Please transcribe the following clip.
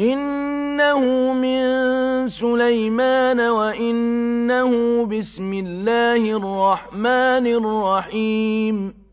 إِنَّهُ مِن سُلَيْمَانَ وَإِنَّهُ بِسْمِ اللَّهِ الرَّحْمَٰنِ الرَّحِيمِ